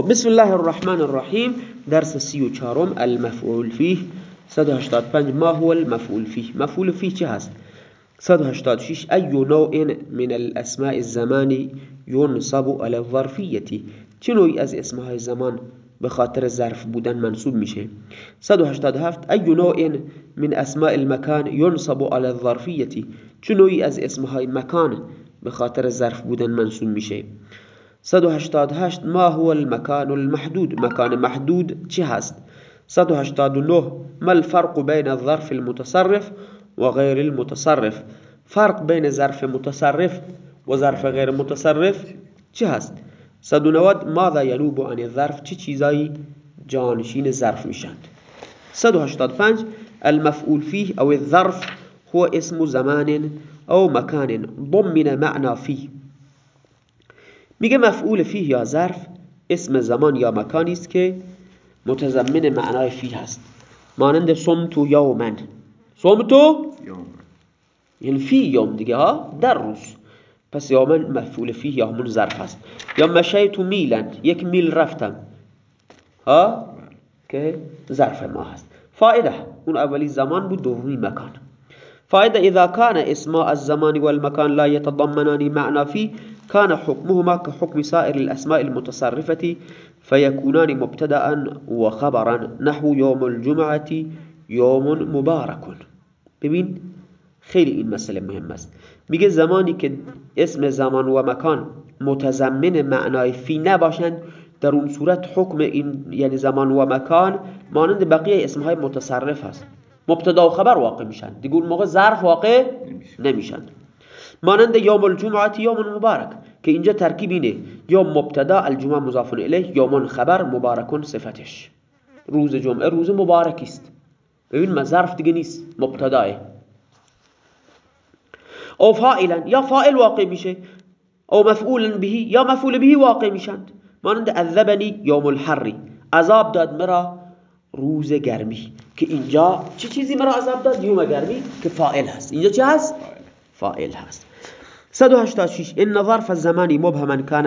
خب بسم الله الرحمن الرحیم. درس سی و چارم المفعول فیه. 185 ما هو المفعول فیه. مفعول فیه چه هست؟ 186 ای نوع من الاسماء الزمانی ينصب على الظرفیتی. چه نوعی از اسمهای زمان به خاطر ظرف بودن منصوب میشه؟ 187 ای نوع من اسماء المکان ينصب على الظرفیتی. چه نوعی از اسمهای مکان به خاطر ظرف بودن منصوب میشه؟ 188 ما هو المكان المحدود؟ مكان محدود چه هست؟ 189 ما الفرق بين الظرف المتصرف وغير المتصرف؟ فرق بين ظرف متصرف و ظرف غیر متصرف چه هست؟ 190 ماذا ينوب عن الظرف؟ چه چیزایی جانشین ظرف میشند 185 المفعول فيه أو الظرف هو اسم زمان أو مكان ضمن معنى فيه میگه مفعول فیه یا ظرف اسم زمان یا مکانی است که متضمن معنای فیه هست. مانند صمتو یومن. صمتو یعنی فی یوم دیگه ها؟ در روز. پس یومن مفعول فیه یا همون ظرف هست. یا مشیتو میلن. یک میل رفتم. ها؟ که ظرف ما هست. فائده. اون اولی زمان بود دومی مکان. فائده اذا كان اسماء الزمان والمكان لا يتضمنان معنى فيه كان حكمهما كحكم سائر الأسماء المتصرفة فيكونان مبتدأ وخبرا. نحو يوم الجمعة يوم مبارك. ببین خیلی این مسئله مهم است. میگه زمانی که اسم زمان و مکان متضمن معنای فی نباشند در اون صورت حکم این یعنی زمان و مکان مانند بقیه اسمهای متصرف هست مبتدا و خبر واقع میشن. دیگه اون موقع ظرف واقع نمیشن. مانند یوم الجمعه یوم مبارک که اینجا ترکیب اینه یا مبتدا الجمعه مضاف الیه یوم خبر مبارکون صفتش. روز جمعه روز مبارکی است. ببین ما ظرف دیگه نیست مبتداه او فاعلا یا فاعل واقع میشه او مفعول به یا مفعول به واقع میشند. مانند عذبنی یوم الحر عذاب داد مرا روز گرمی. که اینجا چه چیزی مرا عذاب داد؟ یوم گرمی که فاعل هست. اینجا چه هست؟ فاعل هست. 186 إن ظرف الزمان مبهما كان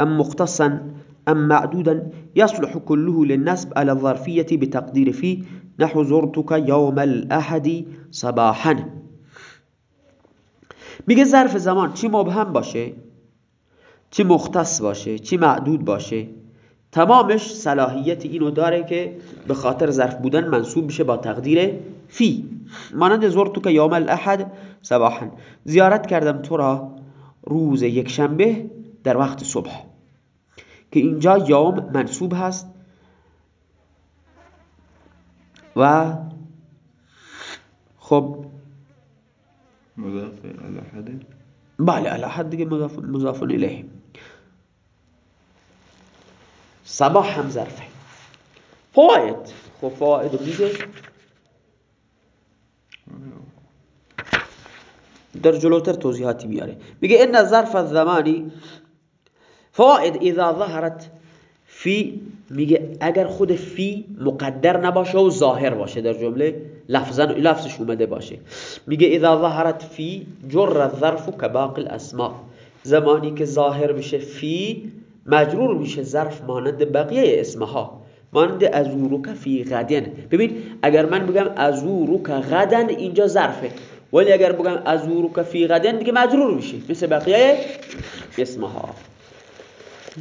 أم مختصا أم معدودا يصلح كله للنسب على الظرفية بتقدير فيه. نحو زرتك يوم الأحد صباحا. میگه ظرف زمان چی مبهم باشه؟ چی مختص باشه؟ چی معدود باشه؟ تمامش صلاحیت اینو داره که به خاطر ظرف بودن منصوب بشه با تقدیر فی. مانند زرتو که یوم الاحد صباحا. زیارت کردم تو را روز یک شنبه در وقت صبح. که اینجا یوم منصوب هست و خب مضاف الاحد بله الاحد دیگه مضاف, مضاف الیه. صباح هم ظرفه. فواید. خب فواید میگه در جلوتر توضیحاتی بیاره. میگه ان ظرف الزمانی فواید اذا ظهرت فی میگه اگر خود فی مقدر نباشه و ظاهر باشه در جمله لفظا لفظش اومده باشه. میگه اذا ظهرت فی جر الظرف كباقي الاسماء زمانی که ظاهر بشه فی مجرور میشه ظرف مانند بقیه اسمها مانند ازوروک فی غدن ببین اگر من بگم ازوروک غدن اینجا ظرفه. ولی اگر بگم ازوروک فی غدن دیگه مجرور میشه. مثل بقیه اسمها.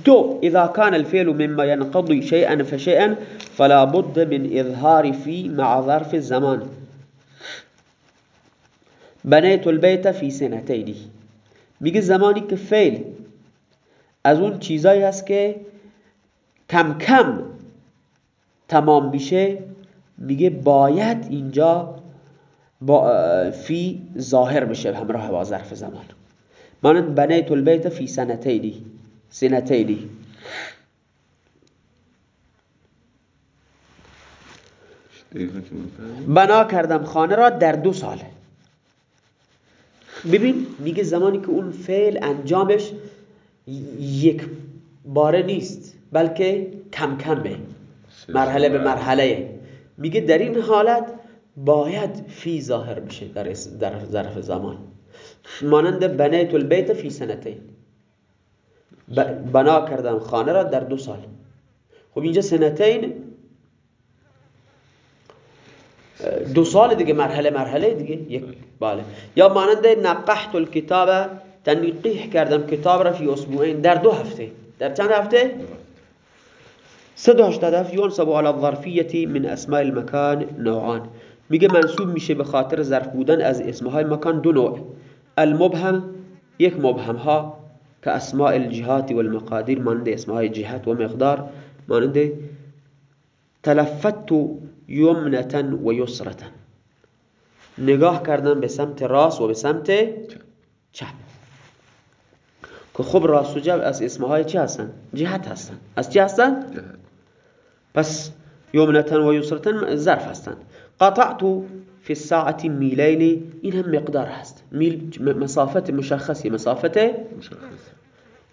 دو اذا كان الفعل مما ينقضي شيئا فشيئا فلا بد من اظهار في مع ظرف الزمان. بنيت البيت في سنتين میگه زمانی که فعل از اون چیزایی هست که کم کم تمام میشه میگه باید اینجا با فی ظاهر بشه همراه با ظرف زمان. مانند بنیت البیت فی سنتینی سنتینی. بنا کردم خانه را در دو سال ببین میگه زمانی که اون فعل انجامش یک باره نیست بلکه کم کمه مرحله به مرحله. میگه در این حالت باید فی ظاهر بشه در, ظرف زمان. مانند بنیت البیت فی سنتین. بنا کردم خانه را در دو سال. خب اینجا سنتین دو سال دیگه مرحله مرحله دیگه. یک بله. یا مانند نقحت الکتاب تنقیح کردم کتاب را فی اسبوعین در دو هفته. در چند هفته؟ سه هفته یونسب على الظرفیتی من اسماء المکان نوعان. میگه منصوب میشه به خاطر ظرف بودن از اسمهای مکان دو نوع. المبهم یک مبهم ها که اسماء الجهات والمقادیر مانند اسمهای جهت و مقدار مانند تلفت یمنتا و یسرتا نگاه کردن به سمت راست و به سمت چپ. که خب راست و چپ از اسمهای چی هستن؟ جهت هستن. از چی هستن؟ پس یمنتا و یسرتا ظرف هستن. قطعت فی الساعت میلین این هم مقدار هست. میل مسافت مشخصی مسافت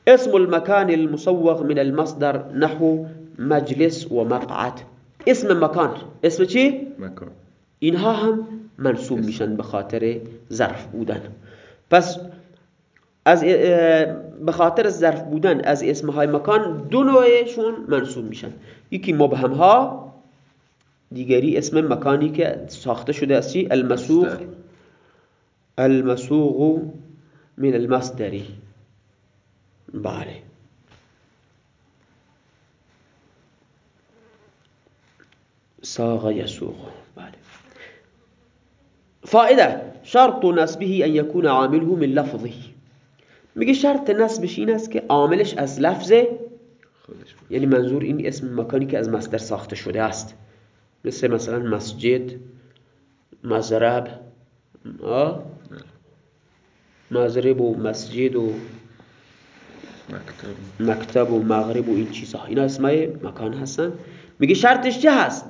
اسم المكان المصوغ من المصدر نحو مجلس و مقعد اسم مکان اسم چی؟ مکان اینها هم منصوب میشن به خاطر ظرف بودن. پس از به خاطر ظرف بودن از اسمهای مکان دو نوعشون منصوب میشن. یکی مبهم ها دیگری اسم مکانی که ساخته شده از چی؟ المسوق. المسوق من المصدری بله. ساغ يسوق بله. فائده شرط نسبه ان يكون عامله من لفظه. میگه شرط نسبش این است که عاملش از لفظ یعنی منظور این اسم مکانی که از مصدر ساخته شده است. مثل مثلا مسجد مزرب مزرب و مسجد و مکتب. و مغرب و این چیزها اینا اسمای مکان هستن. میگه شرطش چه هست؟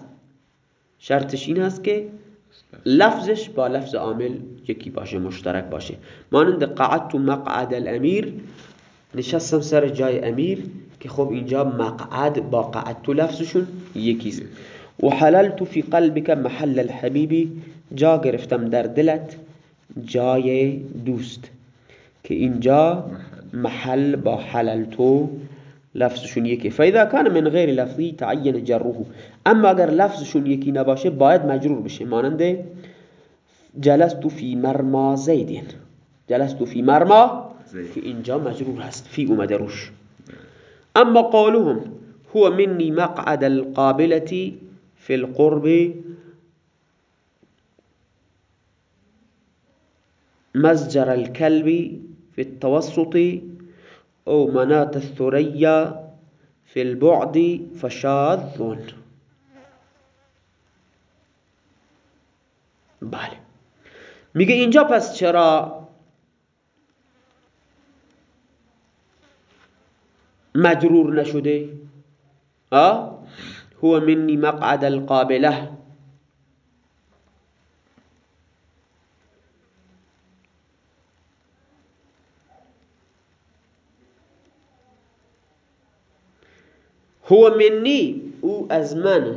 شرطش این هست که لفظش با لفظ عامل یکی باشه مشترک باشه. مانند قعدت مقعد الامیر. نشستم سر جای امیر که خب اینجا مقعد با قعدت لفظشون یکیست. و حللت فی قلبك محل الحبیبی جا گرفتم در دلت جای دوست. که اینجا محل با حللتو لفظشون یکی. فاذا کان من غیر لفظی تعین جره. اما اگر لفظشون یکی نباشه باید مجرور بشه. مانند جلست فی مرما زیدین. جلست فی مرما که اینجا مجرور هست. فی اومده روش. اما قولهم هو منی مقعد القابلتی فی القرب مزجر الكلب في التوسط أو منات الثريا في البعد فشاذ بله. میگه اینجا پس چرا؟ مجرور نشده؟ آه؟ هو منی مقعد القابله هو منی او از من.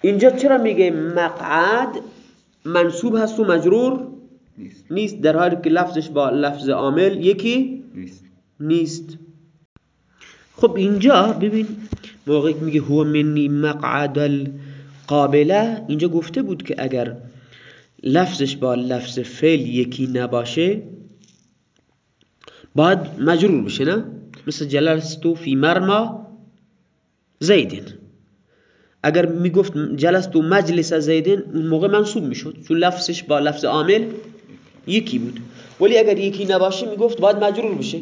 اینجا چرا میگه مقعد؟ منصوب هست و مجرور؟ نیست. در حالی که لفظش با لفظ عامل یکی نیست. خب اینجا ببین موقعی میگه هو منی مقعد القابله. اینجا گفته بود که اگر لفظش با لفظ فعل یکی نباشه باید مجرور بشه نه؟ مثل جلستو فی مرما زیدین اگر می‌گفت جلستو مجلس زیدین اون موقع منصوب می‌شد چون لفظش با لفظ عامل یکی بود. ولی اگر یکی نباشه می‌گفت باید مجرور بشه.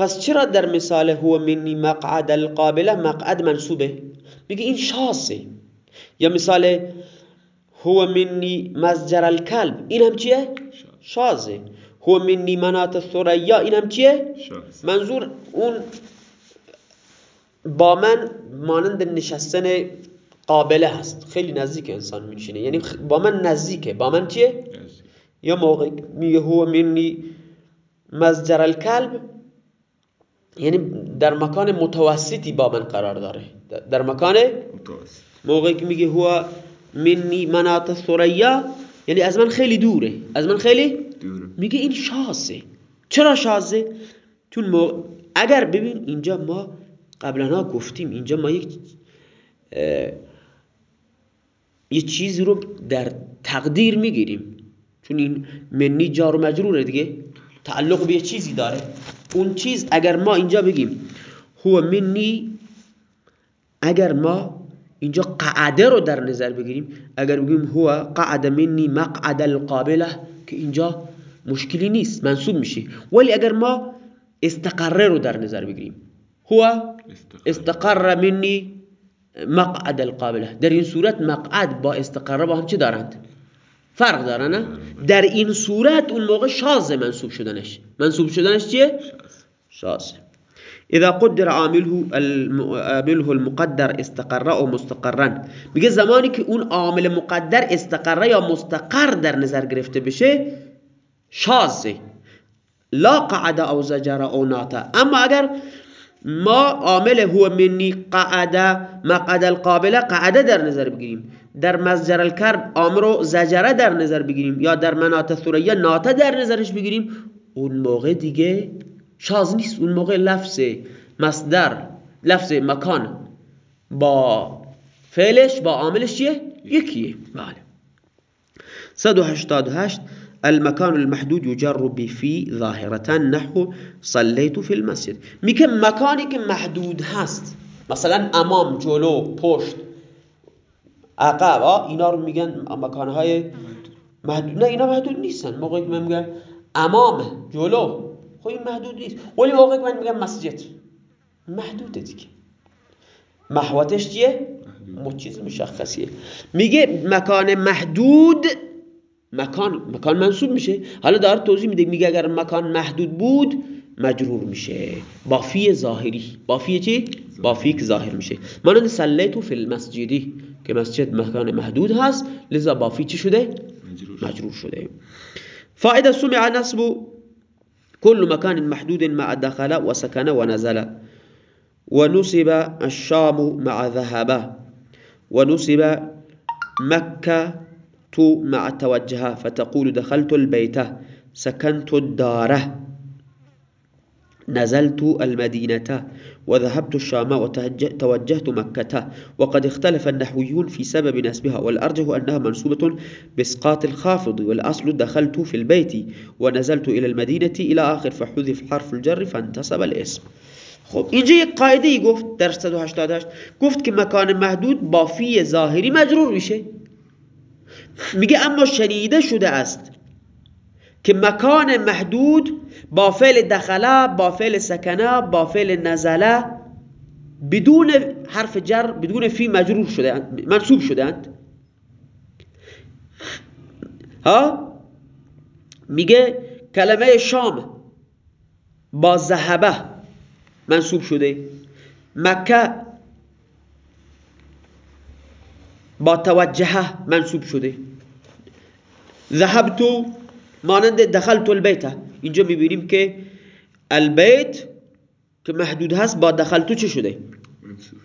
پس چرا در مثال هو منی مقعد القابله مقعد منصوبه؟ میگه این شاسه. یا مثال هو منی مزجر الکلب این هم چیه؟ شازه. هو منی منات الثریا اینم چیه؟ منظور اون با من مانند نشستن قابله هست. خیلی نزدیک انسان میشینه. یعنی با من نزدیکه. با من چیه؟ یا موقع میگه هو منی مزجر الکلب یعنی در مکان متوسطی با من قرار داره. در مکان موقعی که میگه هو منی منات الثریا یعنی از من خیلی دوره. از من خیلی میگه این شازه. چرا شازه؟ چون اگر ببین اینجا ما قبلا گفتیم اینجا ما یک یه چیزی رو در تقدیر می‌گیریم. چون این منی جار و مجروره دیگه. تعلق به یه چیزی داره. اون چیز اگر ما اینجا بگیم هو منی اگر ما اینجا قعده رو در نظر بگیریم اگر بگیم هو قعد منی مقعد القابله که اینجا مشکلی نیست منصوب میشه. ولی اگر ما استقره رو در نظر بگیریم هو استقر منی مقعد القابله. در این صورت مقعد با استقره با هم چه دارند؟ فرق دارن در این صورت اون موقع شازه منصوب شدنش. منصوب شدنش چیه؟ شازه اذا قدر عامله عامله المقدر استقر او مستقرا میگه زمانی که اون عامل مقدر استقره یا مستقر در نظر گرفته بشه شازه لا قعد او زجر او ناتا. اما اگر ما عامل هو منی قعده مقعد القابله قعده در نظر بگیریم در مزجر الکرب آمرو زجره در نظر بگیریم یا در منات ثریه ناته در نظرش بگیریم اون موقع دیگه شاز نیست. اون موقع لفظ مصدر لفظ مکان با فعلش با عاملش چیه؟ یکیه. بله. 188 المكان المحدود يجر بفي ظاهرة نحو صليت في المسجد. میگه مکانی که محدود هست مثلا امام جلو پشت عقب. اینا رو میگن مکانهای محدود. نه اینا محدود نیستن. موقعی که من میگم امام جلو. خب این محدود نیست. ولی موقعی که من میگم مسجد. محدوده دیگه. محوتش چیه؟ چیز مشخصیه. میگه مکان محدود مکان مکان منصوب میشه. حالا داره توضیح میده. میگه اگر مکان محدود بود مجرور میشه. با فی ظاهری. با فی چی؟ با فی که ظاهر میشه. مانند سلیتو فی المسجدی که مسجد مکان محدود هست لذا با فی چی شده؟ مجرور شده. فائده سمع نصب كل مكان محدود مع دخل وسكن ونزل ونصب الشام مع ذهب ونصب مكة مع توجه. فتقول دخلت البيت سكنت الدار. نزلت المدينة وذهبت الشام وتوجهت مكة وقد اختلف النحويون في سبب نسبها والأرجح أنها منصوبة بإسقاط الخافض والأصل دخلت في البيت ونزلت إلى المدينة إلى آخر فحذف حرف الجر فانتصب الاسم. خب اینجا یک قاعدة ای گفت در 188 گفت که مکان محدود با فی ظاهری مجرور میشه. میگه اما شنیده شده است که مکان محدود با فعل دخله با فعل سکنه با فعل نزله بدون حرف جر بدون فی مجرور شده منصوب شدند ها؟ میگه کلمه شام با ذهبه منصوب شده. مکه با توجهه منصوب شده. ذهبتو مانند دخلت البیت. اینجا می‌بینیم که البیت که محدود هست با دخلتو چه شده؟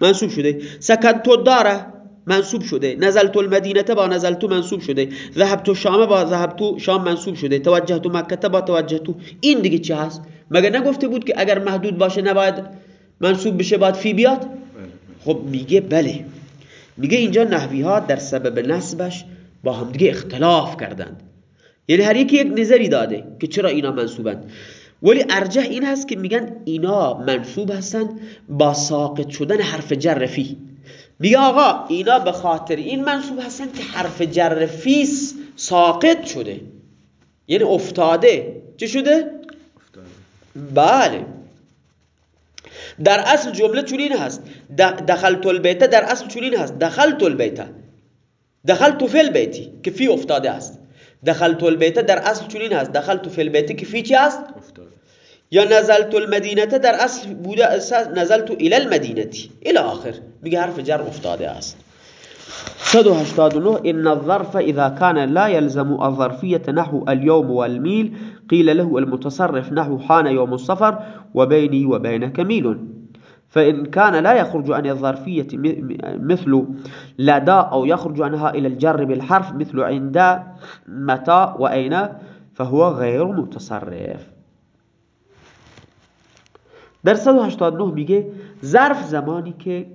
منصوب. شده. سکنتو داره منصوب شده. نزلت المدینه با نزلتو منصوب شده. ذهبتو شام با ذهبتو شام منصوب شده. توجهتو مکه با توجهتو این دیگه چی هست؟ مگه نگفته بود که اگر محدود باشه نباید منصوب بشه باید فی بیاد؟ خب میگه بله. میگه اینجا نحوی ها در سبب نسبش با هم دیگه اختلاف کردند. یعنی هر یکی یک نظری داده که چرا اینا منصوبند ولی ارجح این هست که میگن اینا منصوب هستند با ساقط شدن حرف جر فی میگه آقا اینا به خاطر این منصوب هستند که حرف جر فی ساقط شده. یعنی افتاده. چه شده؟ افتاده بله. در اصل جمله چنین هست. دخلت البیت در اصل چنین هست. دخلت البیت. دخلت فی البیتی که فی افتاده است. دخلت البیت در اصل چنین هست. دخلت فی البیت که فی چی است یا نزلت المدینة در اصل بوده نزلت إلى المدینة. إلى آخر. میگه حرف جر افتاده است. 189 إن الظرف إذا كان لا يلزم الظرفية نحو اليوم والميل قيل له المتصرف نحو حان يوم السفر وبيني وبينك ميل. فإن كان لا يخرج عن الظرفية مثل لدى أو يخرج عنها إلى الجر بالحرف مثل عند متى وأين فهو غير متصرف. در 189 میگه ظرف زمانی که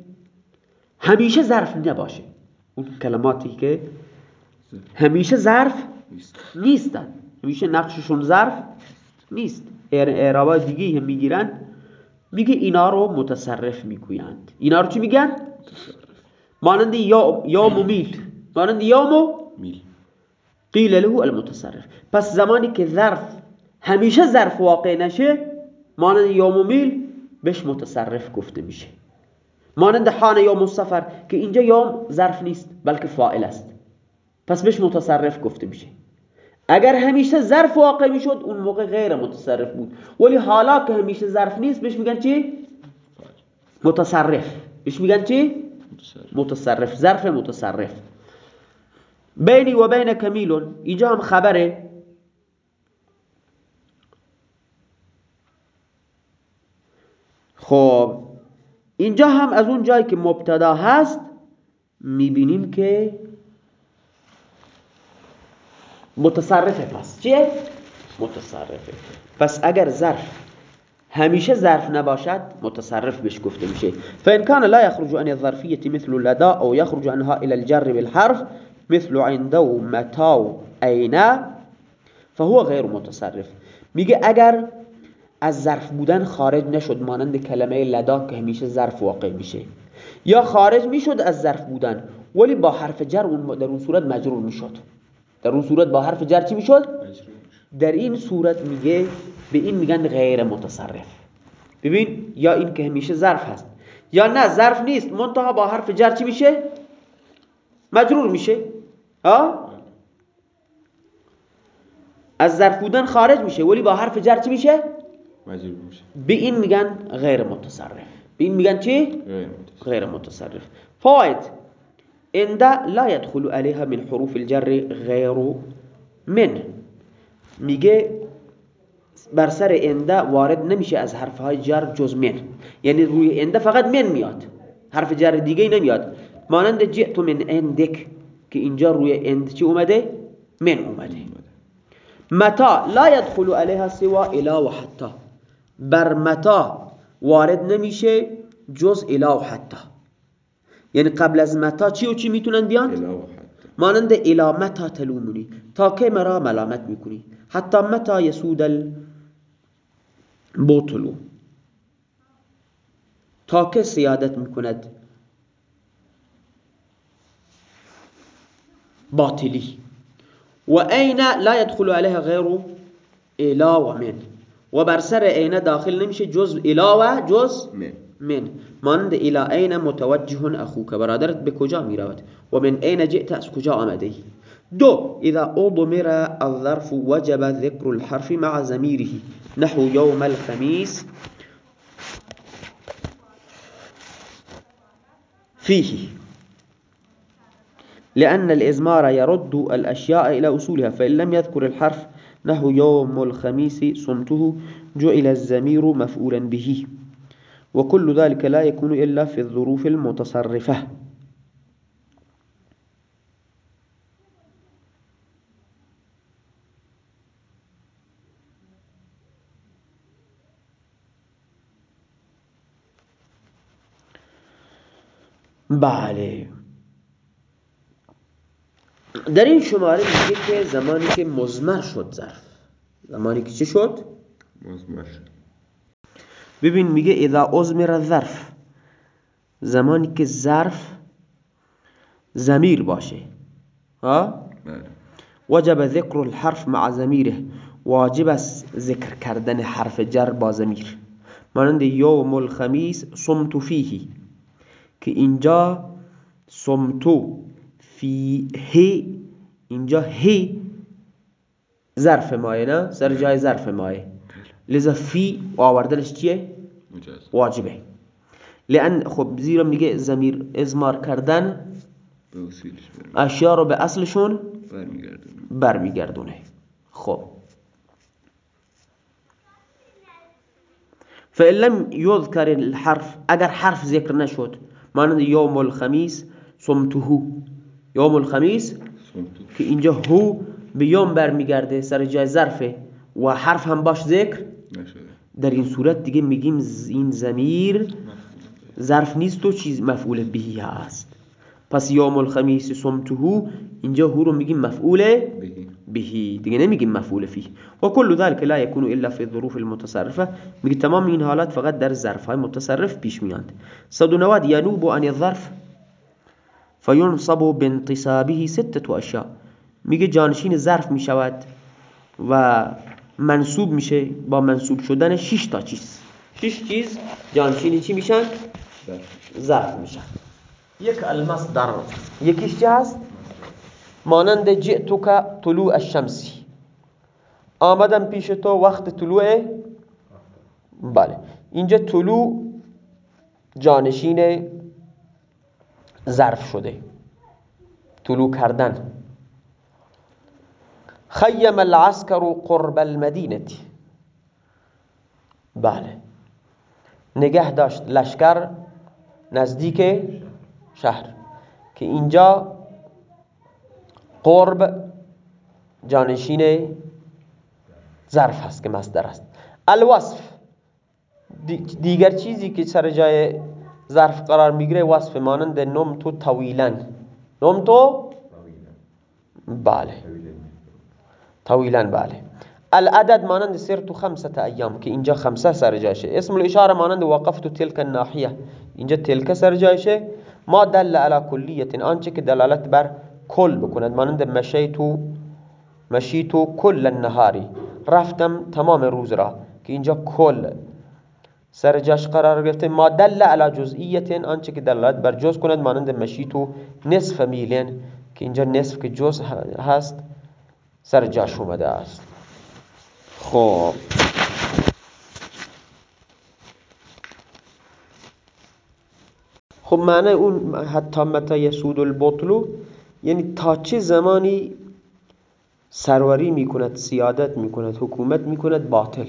همیشه ظرف نباشه. اون کلماتی که همیشه ظرف نیست. نیستن. همیشه نقششون ظرف نیست. اعرابای دیگه هم میگیرن. میگه اینا رو متصرف می‌گویند. اینا رو چی میگن؟ مانند یا یا میل. مانند یامو میل. قیل له المتصرف. پس زمانی که ظرف همیشه ظرف واقع نشه مانند یوم و میل بهش متصرف گفته میشه. مانند حان یوم السفر که اینجا یوم ظرف نیست بلکه فاعل است. پس بهش متصرف گفته میشه. اگر همیشه ظرف واقع می‌شد اون موقع غیر متصرف بود. ولی حالا که همیشه ظرف نیست بهش میگن چی؟ متصرف. بهش میگن چی؟ متصرف. ظرف متصرف. بینی و بین کمیلون. اینجا هم خبره. خب اینجا هم از اون جایی که مبتدا هست می‌بینیم که متصرفه پس. چیه؟ متصرفه پس اگر ظرف همیشه ظرف نباشد متصرف بهش گفته میشه. فإن كان لا يخرج عن الظرفية مثل لدى أو يخرج عنها إلى الجر بالحرف مثل عنده و متى و أين فهو غیر متصرف. میگه اگر از ظرف بودن خارج نشد مانند کلمه لدا که همیشه ظرف واقع میشه یا خارج می‌شد از ظرف بودن ولی با حرف جر در اون صورت مجرور می‌شد. در اون صورت با حرف جر چی می‌شد؟ در این صورت میگه به این میگن غیر متصرف. ببین یا این که همیشه ظرف هست یا نه ظرف نیست منتها با حرف جر چی میشه؟ مجرور میشه. ها؟ از ظرف بودن خارج میشه ولی با حرف جر چی میشه؟ مجرور میشه. به این میگن غیر متصرف. به این میگن چی؟ غیر متصرف. غير متصرف. فوائد عند لا يدخل عليها من حروف الجر غير من. میگه بر سر عند وارد نمیشه از حرف های جر جز من. یعنی روی عند فقط من میاد. حرف جر دیگه نمیاد. مانند جئت من عندك که اینجا روی عند چی اومده؟ من اومده. متا لا يدخل عليها سوى إلى و بر متا وارد نمیشه جز إلى و حتی یعنی قبل از متا چی و چی می‌تونن بیان؟ مانند الى متا تلومونی. تا که مرا ملامت می‌کنی؟ حتی متا یسود البطلو تا که سیادت می‌کند؟ باطلی. و این لا يدخل عليها غیر الى و من. و بر سر داخل نمیشه جز الى و جز من. من مانند إلى این متوجه اخوک برادرت به کجا می رود و من این جئت؟ از کجا آمده دو اذا أضمر الظرف وجب ذکر الحرف مع ضمیره. نحو يوم الخميس فيه لأن الإزمار يرد الأشياء إلى أصولها فإن لم يذكر الحرف نحو يوم الخميس صمته جعل الزمير مفعولا به. وكل ذلك لا يكون إلا في الظروف المتصرفة. بله. در این شماره میگه که زمانی که مزمر شد ظرف زمانی که چه شد؟ مزمر شد. ببین میگه اذا ازمر الظرف. زمانی که ظرف زمیر باشه. ها؟ بله. وجب ذکر الحرف مع ضمیره. واجب است ذکر کردن حرف جر با ضمیر. مانند یوم الخمیس صمت فیه. که اینجا صمتو فیه اینجا هی ظرف مایه نه؟ سر جای ظرف مایه. لذا فی آوردنش چیه؟ واجبه. لان خب زیرا میگه زمیر ازمار کردن اشیا رو به اصلشون برمیگردونه. خب. فإن لم يذكر الحرف اگر حرف ذکر نشد مانند یوم الخمیس صمته یوم الخمیس که اینجا هو به یوم برمیگرده سر جای ظرفه و حرف هم باش ذکر در این صورت دیگه میگیم این زمیر ظرف نیست و چیز مفعول بهی هست پس یوم الخمیس سمتهو اینجا هو رو میگیم مفعول بهی. دیگه نمیگیم مفعول فیه. و کل ذلك لا يكون الا في الظروف المتصرفه. میگه تمام این حالات فقط در ظرف های متصرف پیش میاند. 190 ینوب عن الظرف فینصب بانتصابه سته اشیاء. میگه جانشین ظرف می‌شود و منصوب میشه با منصوب شدن 6 تا چیز. 6 چیز جانشین چی میشن؟ ظرف میشن. یک المصدر یکیش چی هست؟ مانند جئتک طلوع الشمسی آمدم پیش تو وقت طلوع بله. اینجا طلوع جانشین ظرف شده. طلوع کردن. خیم العسكر قرب المدینه بله. نگه داشت لشکر نزدیک شهر که اینجا قرب جانشین ظرف هست که مصدر است. الوصف. دیگر چیزی که سر جای ظرف قرار می‌گیره وصف مانند نم تو طویلا. نم تو بله. طویلا بله العدد مانند سر تو خمسة ایام که اینجا خمسة سر جایشه اسم الإشارة مانند وقفت تلک الناحیه اینجا تلک سر جایشه ما دل على کلیت آنچه که دلالت بر کل بکند مانند مشیتو مشیتو کل النهاری رفتم تمام روز را. که اینجا کل سر جاش قرار گرفته ما دل على جزئیت آنچه که دلالت بر. جز کند مانند مشیتو نصف میلین که اینجا نصف که جز هست. سر جاش اومده است. خب. خب معنی اون حتی متا یسود البطلو یعنی تا چه زمانی سروری می‌کند سیادت می‌کند حکومت می‌کند باطل.